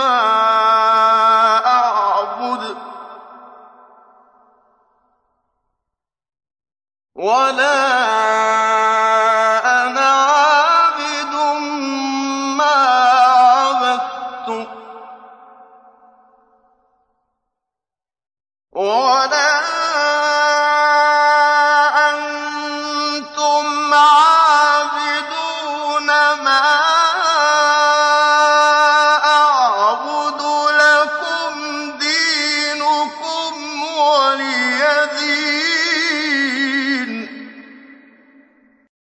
ما أعبد ولا أنا عابد ما عبدتم